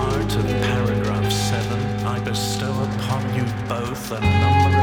As part of paragraph 7, I bestow upon you both a number